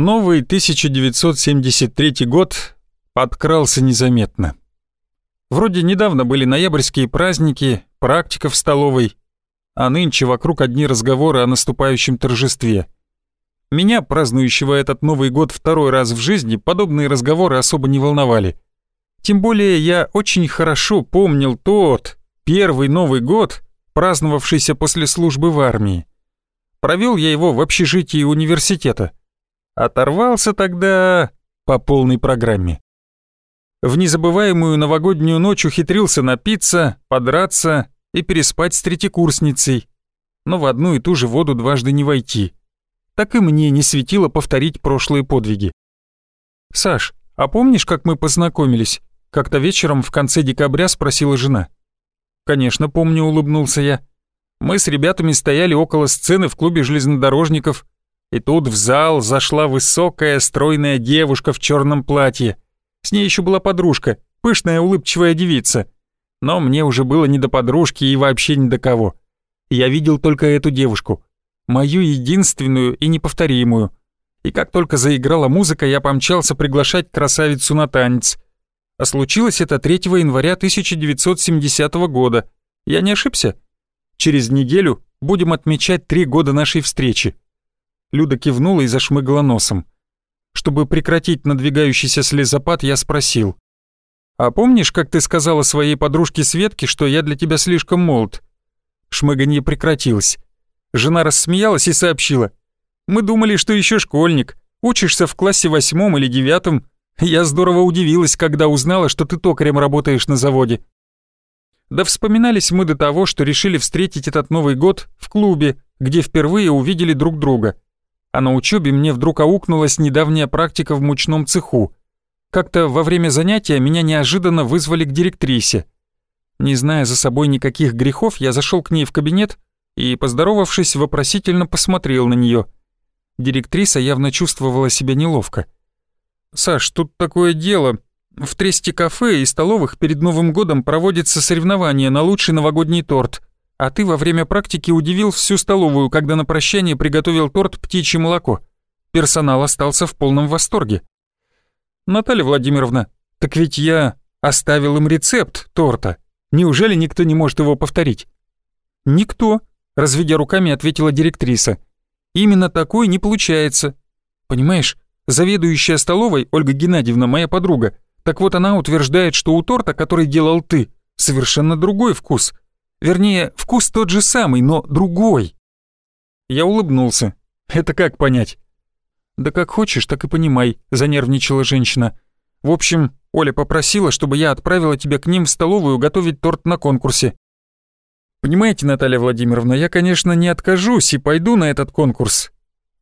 Новый 1973 год подкрался незаметно. Вроде недавно были ноябрьские праздники, практика в столовой, а нынче вокруг одни разговоры о наступающем торжестве. Меня, празднующего этот Новый год второй раз в жизни, подобные разговоры особо не волновали. Тем более я очень хорошо помнил тот, первый Новый год, праздновавшийся после службы в армии. Провел я его в общежитии университета. Оторвался тогда по полной программе. В незабываемую новогоднюю ночь ухитрился напиться, подраться и переспать с третьекурсницей, но в одну и ту же воду дважды не войти. Так и мне не светило повторить прошлые подвиги. «Саш, а помнишь, как мы познакомились?» Как-то вечером в конце декабря спросила жена. «Конечно, помню», — улыбнулся я. «Мы с ребятами стояли около сцены в клубе железнодорожников, и тут в зал зашла высокая, стройная девушка в черном платье. С ней еще была подружка, пышная улыбчивая девица. Но мне уже было не до подружки и вообще ни до кого. Я видел только эту девушку. Мою единственную и неповторимую. И как только заиграла музыка, я помчался приглашать красавицу на танец. А случилось это 3 января 1970 года. Я не ошибся? Через неделю будем отмечать три года нашей встречи. Люда кивнула и зашмыгала носом. Чтобы прекратить надвигающийся слезопад, я спросил. «А помнишь, как ты сказала своей подружке Светке, что я для тебя слишком молод?» Шмыганье прекратилось. Жена рассмеялась и сообщила. «Мы думали, что еще школьник. Учишься в классе восьмом или девятом. Я здорово удивилась, когда узнала, что ты токарем работаешь на заводе». Да вспоминались мы до того, что решили встретить этот Новый год в клубе, где впервые увидели друг друга а на учебе мне вдруг аукнулась недавняя практика в мучном цеху. Как-то во время занятия меня неожиданно вызвали к директрисе. Не зная за собой никаких грехов, я зашел к ней в кабинет и, поздоровавшись, вопросительно посмотрел на нее. Директриса явно чувствовала себя неловко. «Саш, тут такое дело. В Тресте кафе и столовых перед Новым годом проводится соревнование на лучший новогодний торт а ты во время практики удивил всю столовую, когда на прощание приготовил торт «Птичье молоко». Персонал остался в полном восторге. Наталья Владимировна, так ведь я оставил им рецепт торта. Неужели никто не может его повторить? Никто, разведя руками, ответила директриса. Именно такой не получается. Понимаешь, заведующая столовой Ольга Геннадьевна, моя подруга, так вот она утверждает, что у торта, который делал ты, совершенно другой вкус — Вернее, вкус тот же самый, но другой. Я улыбнулся. Это как понять? Да как хочешь, так и понимай, занервничала женщина. В общем, Оля попросила, чтобы я отправила тебя к ним в столовую готовить торт на конкурсе. Понимаете, Наталья Владимировна, я, конечно, не откажусь и пойду на этот конкурс.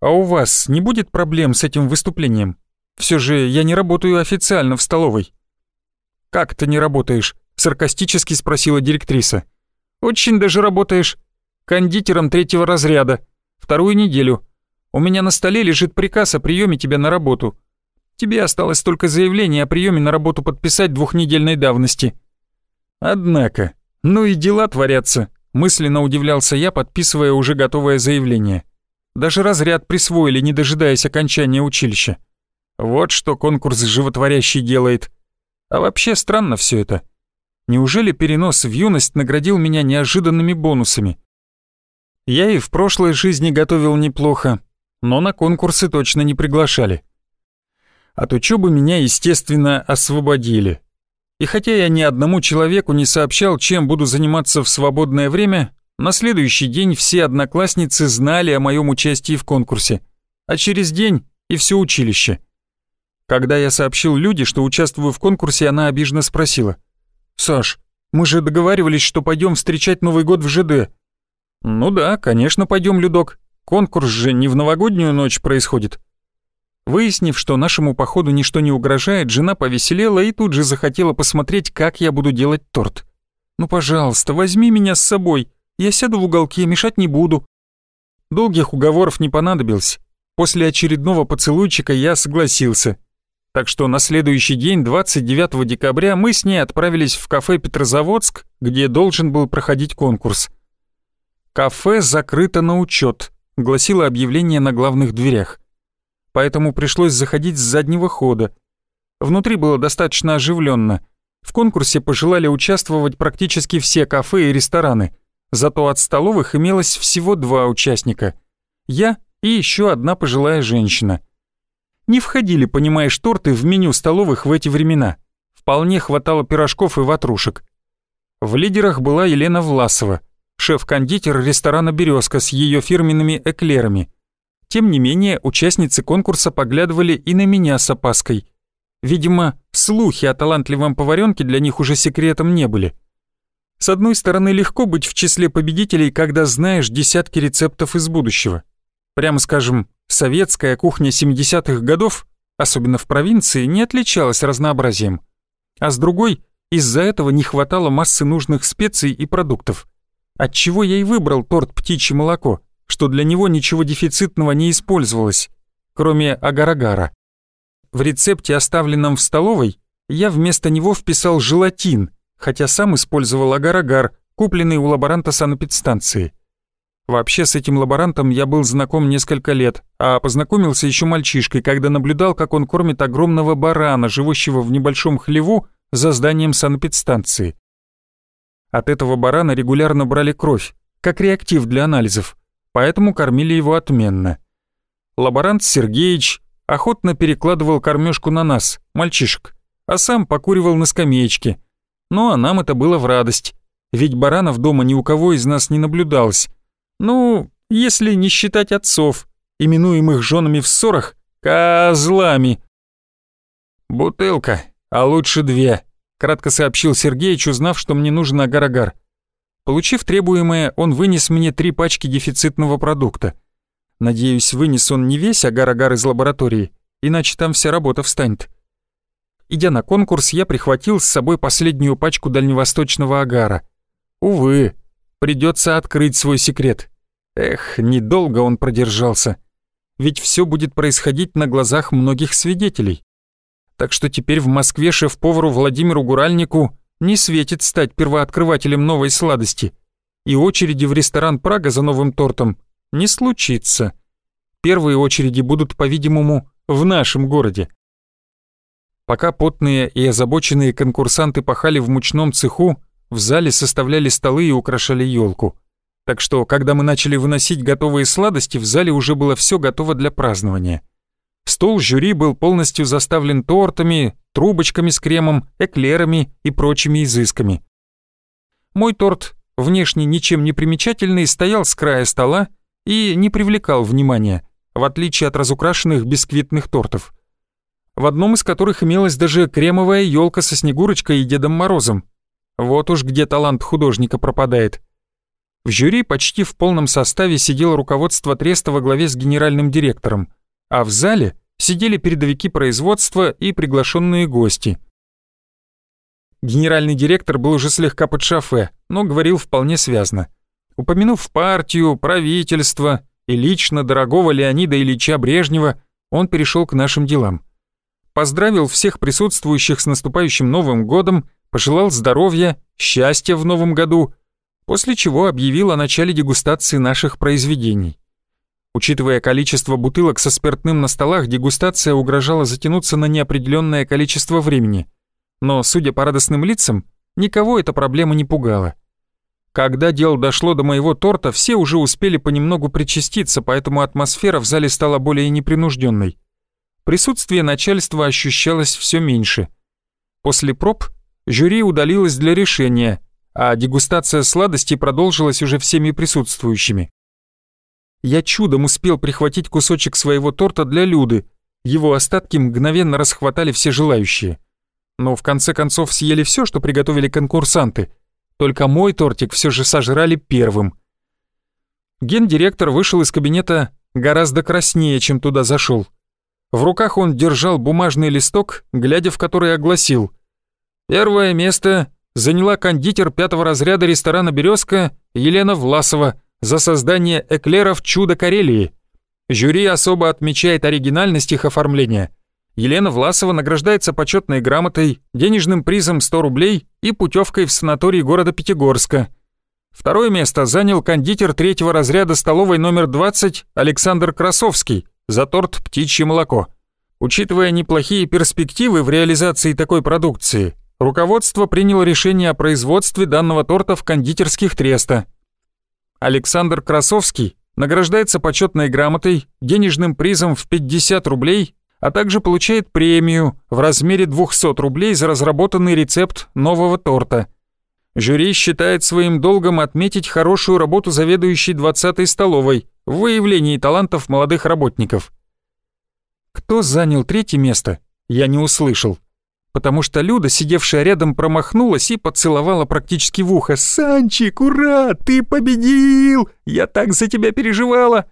А у вас не будет проблем с этим выступлением? Все же я не работаю официально в столовой. Как ты не работаешь? Саркастически спросила директриса. Очень даже работаешь. Кондитером третьего разряда. Вторую неделю. У меня на столе лежит приказ о приеме тебя на работу. Тебе осталось только заявление о приеме на работу подписать двухнедельной давности. Однако, ну и дела творятся, мысленно удивлялся я, подписывая уже готовое заявление. Даже разряд присвоили, не дожидаясь окончания училища. Вот что конкурс животворящий делает. А вообще странно все это. Неужели перенос в юность наградил меня неожиданными бонусами? Я и в прошлой жизни готовил неплохо, но на конкурсы точно не приглашали. От учебы меня, естественно, освободили. И хотя я ни одному человеку не сообщал, чем буду заниматься в свободное время, на следующий день все одноклассницы знали о моем участии в конкурсе, а через день и все училище. Когда я сообщил Люде, что участвую в конкурсе, она обиженно спросила — «Саш, мы же договаривались, что пойдем встречать Новый год в ЖД». «Ну да, конечно, пойдем, Людок. Конкурс же не в новогоднюю ночь происходит». Выяснив, что нашему походу ничто не угрожает, жена повеселела и тут же захотела посмотреть, как я буду делать торт. «Ну, пожалуйста, возьми меня с собой. Я сяду в уголке, мешать не буду». Долгих уговоров не понадобилось. После очередного поцелуйчика я согласился так что на следующий день, 29 декабря, мы с ней отправились в кафе «Петрозаводск», где должен был проходить конкурс. «Кафе закрыто на учет», — гласило объявление на главных дверях. поэтому пришлось заходить с заднего хода. Внутри было достаточно оживленно. В конкурсе пожелали участвовать практически все кафе и рестораны, зато от столовых имелось всего два участника. Я и еще одна пожилая женщина. Не входили, понимаешь, торты в меню столовых в эти времена. Вполне хватало пирожков и ватрушек. В лидерах была Елена Власова, шеф-кондитер ресторана «Березка» с ее фирменными эклерами. Тем не менее, участницы конкурса поглядывали и на меня с опаской. Видимо, слухи о талантливом поваренке для них уже секретом не были. С одной стороны, легко быть в числе победителей, когда знаешь десятки рецептов из будущего. Прямо скажем, советская кухня 70-х годов, особенно в провинции, не отличалась разнообразием. А с другой, из-за этого не хватало массы нужных специй и продуктов. Отчего я и выбрал торт «Птичье молоко», что для него ничего дефицитного не использовалось, кроме агар-агара. В рецепте, оставленном в столовой, я вместо него вписал желатин, хотя сам использовал агар-агар, купленный у лаборанта санэпидстанции. Вообще с этим лаборантом я был знаком несколько лет, а познакомился еще мальчишкой, когда наблюдал, как он кормит огромного барана, живущего в небольшом хлеву за зданием санэпидстанции. От этого барана регулярно брали кровь, как реактив для анализов, поэтому кормили его отменно. Лаборант Сергеич охотно перекладывал кормежку на нас, мальчишек, а сам покуривал на скамеечке. Ну а нам это было в радость, ведь баранов дома ни у кого из нас не наблюдалось. Ну, если не считать отцов, именуемых женами в ссорах козлами. «Бутылка, а лучше две», — кратко сообщил Сергеич, узнав, что мне нужен агар-агар. Получив требуемое, он вынес мне три пачки дефицитного продукта. Надеюсь, вынес он не весь агар-агар из лаборатории, иначе там вся работа встанет. Идя на конкурс, я прихватил с собой последнюю пачку дальневосточного агара. Увы, придется открыть свой секрет. Эх, недолго он продержался. Ведь все будет происходить на глазах многих свидетелей. Так что теперь в Москве шеф-повару Владимиру Гуральнику не светит стать первооткрывателем новой сладости, и очереди в ресторан «Прага» за новым тортом не случится. Первые очереди будут, по-видимому, в нашем городе. Пока потные и озабоченные конкурсанты пахали в мучном цеху, в зале составляли столы и украшали елку. Так что, когда мы начали выносить готовые сладости, в зале уже было все готово для празднования. Стол жюри был полностью заставлен тортами, трубочками с кремом, эклерами и прочими изысками. Мой торт, внешне ничем не примечательный, стоял с края стола и не привлекал внимания, в отличие от разукрашенных бисквитных тортов. В одном из которых имелась даже кремовая елка со Снегурочкой и Дедом Морозом. Вот уж где талант художника пропадает. В жюри почти в полном составе сидело руководство треста во главе с генеральным директором а в зале сидели передовики производства и приглашенные гости. Генеральный директор был уже слегка под шофе, но говорил вполне связно. Упомянув партию, правительство и лично дорогого Леонида Ильича Брежнева, он перешел к нашим делам. Поздравил всех присутствующих с наступающим Новым годом, пожелал здоровья, счастья в новом году, после чего объявил о начале дегустации наших произведений. Учитывая количество бутылок со спиртным на столах, дегустация угрожала затянуться на неопределенное количество времени. Но, судя по радостным лицам, никого эта проблема не пугала. Когда дело дошло до моего торта, все уже успели понемногу причаститься, поэтому атмосфера в зале стала более непринужденной. Присутствие начальства ощущалось все меньше. После проб жюри удалилось для решения, а дегустация сладостей продолжилась уже всеми присутствующими. Я чудом успел прихватить кусочек своего торта для Люды. Его остатки мгновенно расхватали все желающие. Но в конце концов съели все, что приготовили конкурсанты. Только мой тортик все же сожрали первым. Гендиректор вышел из кабинета гораздо краснее, чем туда зашел. В руках он держал бумажный листок, глядя в который огласил. Первое место заняла кондитер пятого разряда ресторана «Березка» Елена Власова – за создание эклеров «Чудо Карелии». Жюри особо отмечает оригинальность их оформления. Елена Власова награждается почетной грамотой, денежным призом 100 рублей и путевкой в санаторий города Пятигорска. Второе место занял кондитер третьего разряда столовой номер 20 Александр Красовский за торт «Птичье молоко». Учитывая неплохие перспективы в реализации такой продукции, руководство приняло решение о производстве данного торта в кондитерских Треста. Александр Красовский награждается почетной грамотой, денежным призом в 50 рублей, а также получает премию в размере 200 рублей за разработанный рецепт нового торта. Жюри считает своим долгом отметить хорошую работу заведующей 20-й столовой в выявлении талантов молодых работников. Кто занял третье место, я не услышал, потому что Люда, сидевшая рядом, промахнулась и поцеловала практически в ухо. «Санчик, ура! Ты победил! Я так за тебя переживала!»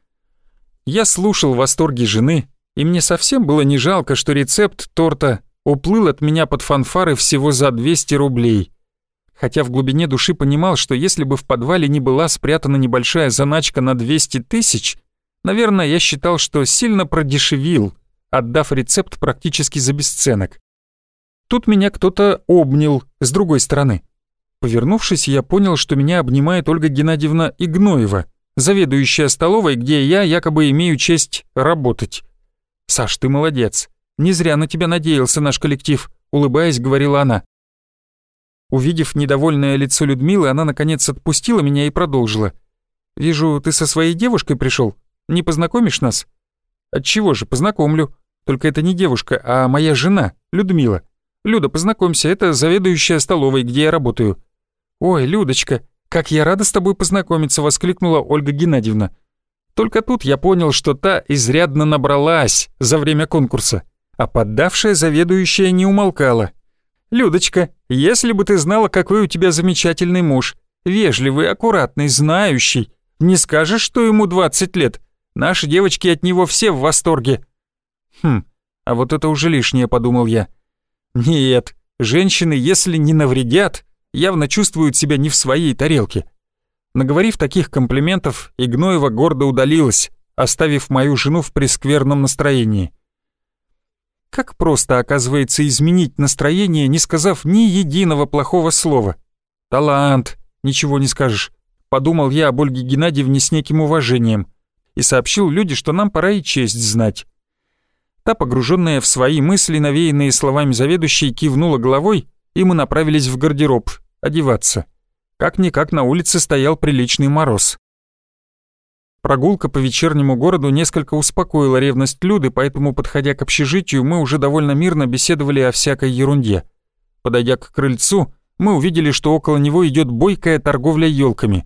Я слушал восторги жены, и мне совсем было не жалко, что рецепт торта уплыл от меня под фанфары всего за 200 рублей. Хотя в глубине души понимал, что если бы в подвале не была спрятана небольшая заначка на 200 тысяч, наверное, я считал, что сильно продешевил, отдав рецепт практически за бесценок. Тут меня кто-то обнял с другой стороны. Повернувшись, я понял, что меня обнимает Ольга Геннадьевна Игноева, заведующая столовой, где я якобы имею честь работать. «Саш, ты молодец. Не зря на тебя надеялся наш коллектив», — улыбаясь, говорила она. Увидев недовольное лицо Людмилы, она наконец отпустила меня и продолжила. «Вижу, ты со своей девушкой пришел. Не познакомишь нас?» «Отчего же, познакомлю. Только это не девушка, а моя жена, Людмила. Люда, познакомься, это заведующая столовой, где я работаю». «Ой, Людочка, как я рада с тобой познакомиться», — воскликнула Ольга Геннадьевна. Только тут я понял, что та изрядно набралась за время конкурса, а поддавшая заведующая не умолкала. «Людочка, если бы ты знала, какой у тебя замечательный муж, вежливый, аккуратный, знающий, не скажешь, что ему 20 лет. Наши девочки от него все в восторге». «Хм, а вот это уже лишнее», — подумал я. «Нет, женщины, если не навредят, явно чувствуют себя не в своей тарелке». Наговорив таких комплиментов, Игноева гордо удалилась, оставив мою жену в прескверном настроении. Как просто, оказывается, изменить настроение, не сказав ни единого плохого слова. Талант, ничего не скажешь. Подумал я об Ольге Геннадьевне с неким уважением и сообщил Люде, что нам пора и честь знать. Та, погруженная в свои мысли, навеянные словами заведующей, кивнула головой, и мы направились в гардероб одеваться. Как-никак на улице стоял приличный мороз. Прогулка по вечернему городу несколько успокоила ревность Люды, поэтому, подходя к общежитию, мы уже довольно мирно беседовали о всякой ерунде. Подойдя к крыльцу, мы увидели, что около него идет бойкая торговля елками.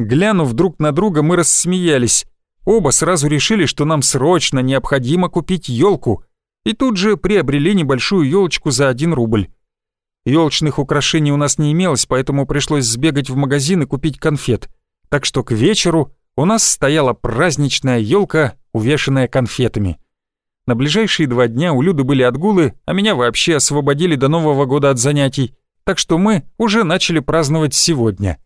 Глянув друг на друга, мы рассмеялись. Оба сразу решили, что нам срочно необходимо купить елку, и тут же приобрели небольшую елочку за один рубль. Ёлочных украшений у нас не имелось, поэтому пришлось сбегать в магазин и купить конфет. Так что к вечеру у нас стояла праздничная елка, увешанная конфетами. На ближайшие два дня у Люды были отгулы, а меня вообще освободили до Нового года от занятий, так что мы уже начали праздновать сегодня.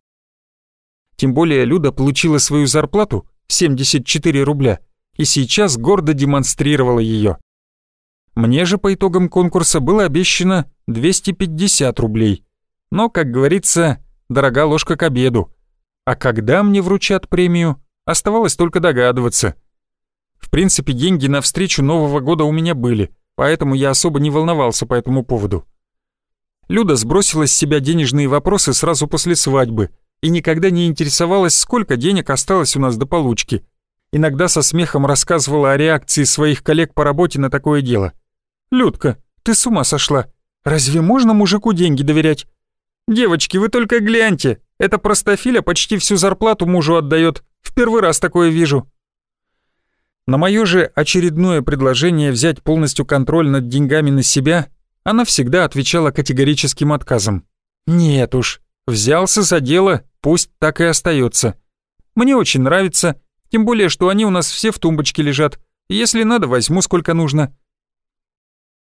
Тем более Люда получила свою зарплату, 74 рубля, и сейчас гордо демонстрировала ее. Мне же по итогам конкурса было обещано 250 рублей. Но, как говорится, дорога ложка к обеду. А когда мне вручат премию, оставалось только догадываться. В принципе, деньги на встречу Нового года у меня были, поэтому я особо не волновался по этому поводу. Люда сбросила с себя денежные вопросы сразу после свадьбы и никогда не интересовалась, сколько денег осталось у нас до получки. Иногда со смехом рассказывала о реакции своих коллег по работе на такое дело. «Людка, ты с ума сошла? Разве можно мужику деньги доверять?» «Девочки, вы только гляньте, эта простофиля почти всю зарплату мужу отдает. В первый раз такое вижу». На мое же очередное предложение взять полностью контроль над деньгами на себя, она всегда отвечала категорическим отказом. «Нет уж, взялся за дело, пусть так и остается. Мне очень нравится, тем более, что они у нас все в тумбочке лежат. Если надо, возьму сколько нужно.